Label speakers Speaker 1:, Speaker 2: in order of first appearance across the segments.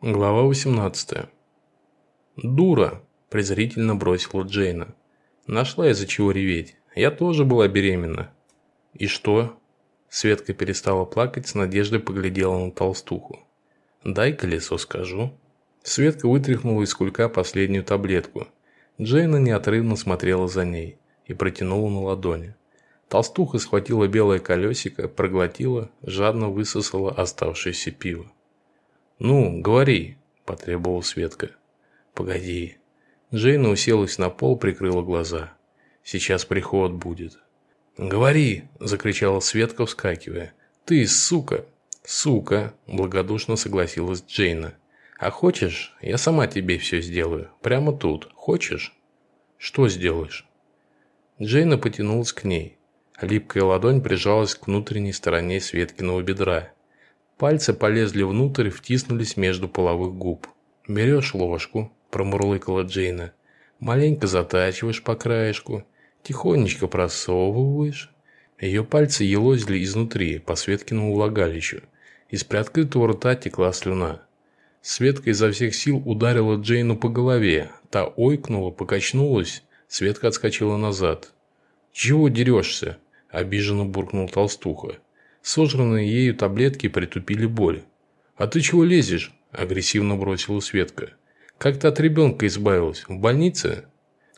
Speaker 1: Глава 18. «Дура!» – презрительно бросила Джейна. «Нашла из-за чего реветь. Я тоже была беременна». «И что?» Светка перестала плакать, с надеждой поглядела на толстуху. «Дай колесо скажу». Светка вытряхнула из кулька последнюю таблетку. Джейна неотрывно смотрела за ней и протянула на ладони. Толстуха схватила белое колесико, проглотила, жадно высосала оставшееся пиво. «Ну, говори», – потребовал Светка. «Погоди». Джейна уселась на пол, прикрыла глаза. «Сейчас приход будет». «Говори!» – закричала Светка, вскакивая. «Ты, сука!» «Сука!» – благодушно согласилась Джейна. «А хочешь, я сама тебе все сделаю. Прямо тут. Хочешь?» «Что сделаешь?» Джейна потянулась к ней. Липкая ладонь прижалась к внутренней стороне Светкиного бедра. Пальцы полезли внутрь, втиснулись между половых губ. «Берешь ложку», – промурлыкала Джейна. «Маленько затачиваешь по краешку, тихонечко просовываешь». Ее пальцы елозили изнутри, по Светкиному влагалищу. Из приоткрытого рта текла слюна. Светка изо всех сил ударила Джейну по голове. Та ойкнула, покачнулась. Светка отскочила назад. «Чего дерешься?» – обиженно буркнул толстуха. Сожранные ею таблетки притупили боль. «А ты чего лезешь?» – агрессивно бросила Светка. «Как ты от ребенка избавилась? В больнице?»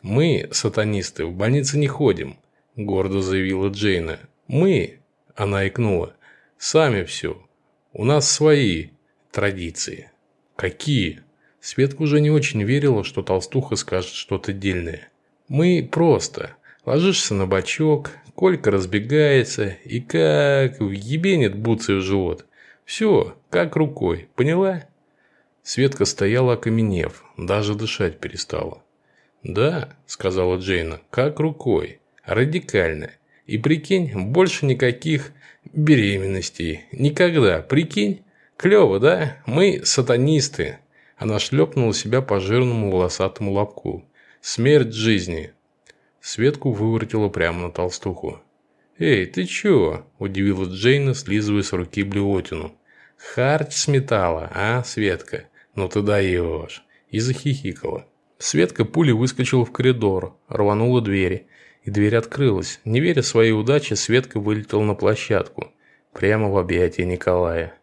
Speaker 1: «Мы, сатанисты, в больнице не ходим», – гордо заявила Джейна. «Мы», – она икнула, – «сами все. У нас свои традиции». «Какие?» Светка уже не очень верила, что толстуха скажет что-то дельное. «Мы просто. Ложишься на бочок, Колька разбегается и как въебенит бутсы в живот. Все, как рукой, поняла? Светка стояла окаменев, даже дышать перестала. «Да», – сказала Джейна, – «как рукой. Радикально. И прикинь, больше никаких беременностей. Никогда. Прикинь? Клево, да? Мы сатанисты». Она шлепнула себя по жирному волосатому лобку. «Смерть жизни. Светку выворотила прямо на толстуху. «Эй, ты чё?» – удивилась Джейна, слизывая с руки блювотину. «Харч сметала, а, Светка? Ну ты даешь!» И захихикала. Светка пулей выскочила в коридор, рванула двери. И дверь открылась. Не веря своей удаче, Светка вылетела на площадку. Прямо в объятия Николая.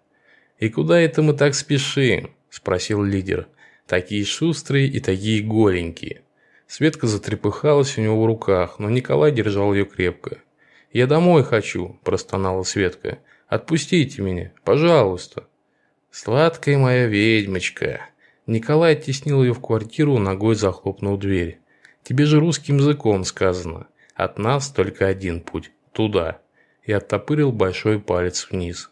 Speaker 1: «И куда это мы так спешим?» – спросил лидер. «Такие шустрые и такие голенькие». Светка затрепыхалась у него в руках, но Николай держал ее крепко. «Я домой хочу», – простонала Светка. «Отпустите меня, пожалуйста». «Сладкая моя ведьмочка». Николай оттеснил ее в квартиру, ногой захлопнул дверь. «Тебе же русским языком сказано. От нас только один путь. Туда». И оттопырил большой палец вниз.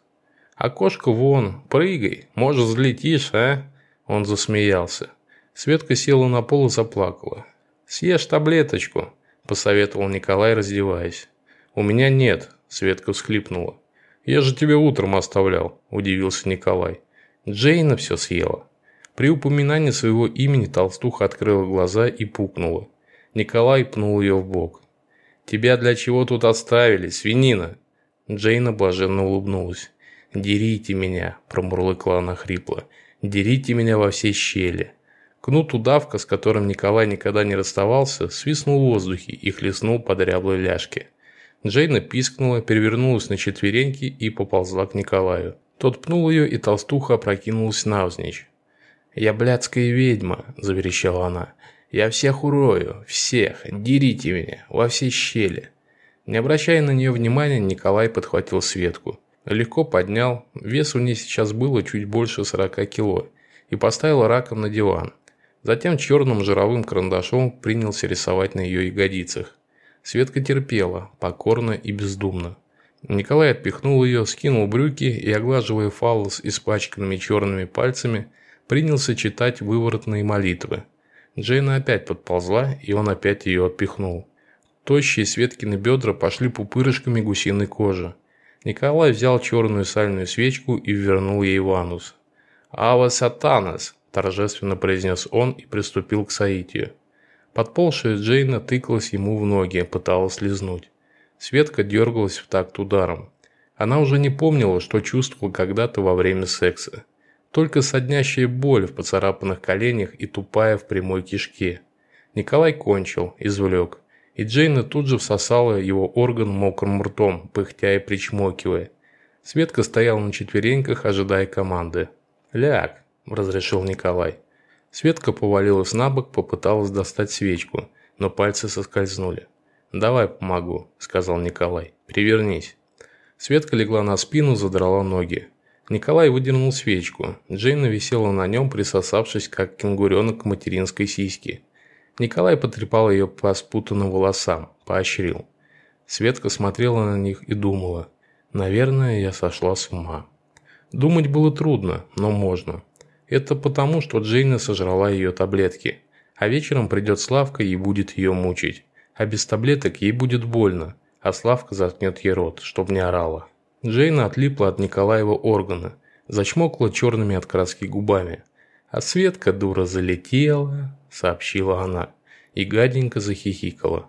Speaker 1: «Окошко вон, прыгай, может, взлетишь, а?» Он засмеялся. Светка села на пол и заплакала. «Съешь таблеточку», – посоветовал Николай, раздеваясь. «У меня нет», – Светка всхлипнула. «Я же тебе утром оставлял», – удивился Николай. Джейна все съела. При упоминании своего имени толстуха открыла глаза и пукнула. Николай пнул ее в бок. «Тебя для чего тут оставили, свинина?» Джейна блаженно улыбнулась. «Дерите меня», – промурлыкала она хрипло. «Дерите меня во все щели». Кнут удавка, с которым Николай никогда не расставался, свистнул в воздухе и хлестнул по дряблой ляжке. Джейна пискнула, перевернулась на четвереньки и поползла к Николаю. Тот пнул ее, и толстуха опрокинулась навзничь. «Я блядская ведьма», – заверещала она. «Я всех урою, всех, дерите меня, во все щели». Не обращая на нее внимания, Николай подхватил Светку. Легко поднял, вес у нее сейчас было чуть больше 40 кило, и поставил раком на диван. Затем черным жировым карандашом принялся рисовать на ее ягодицах. Светка терпела, покорно и бездумно. Николай отпихнул ее, скинул брюки и, оглаживая фаллос испачканными черными пальцами, принялся читать выворотные молитвы. Джейна опять подползла, и он опять ее отпихнул. Тощие Светкины бедра пошли пупырышками гусиной кожи. Николай взял черную сальную свечку и вернул ей в анус. «Ава сатанас!» Торжественно произнес он и приступил к соитию. Подползшая Джейна тыкалась ему в ноги, пыталась лизнуть. Светка дергалась в такт ударом. Она уже не помнила, что чувствовала когда-то во время секса. Только соднящая боль в поцарапанных коленях и тупая в прямой кишке. Николай кончил, извлек. И Джейна тут же всосала его орган мокрым ртом, пыхтя и причмокивая. Светка стояла на четвереньках, ожидая команды. «Ляг», – разрешил Николай. Светка повалилась на бок, попыталась достать свечку, но пальцы соскользнули. «Давай помогу», – сказал Николай. «Привернись». Светка легла на спину, задрала ноги. Николай выдернул свечку. Джейна висела на нем, присосавшись, как кенгуренок к материнской сиське. Николай потрепал ее по спутанным волосам, поощрил. Светка смотрела на них и думала. Наверное, я сошла с ума. Думать было трудно, но можно. Это потому, что Джейна сожрала ее таблетки. А вечером придет Славка и будет ее мучить. А без таблеток ей будет больно, а Славка заткнет ей рот, чтоб не орала. Джейна отлипла от Николаева органа, зачмокла черными от краски губами. «А Светка, дура, залетела», – сообщила она, и гаденько захихикала.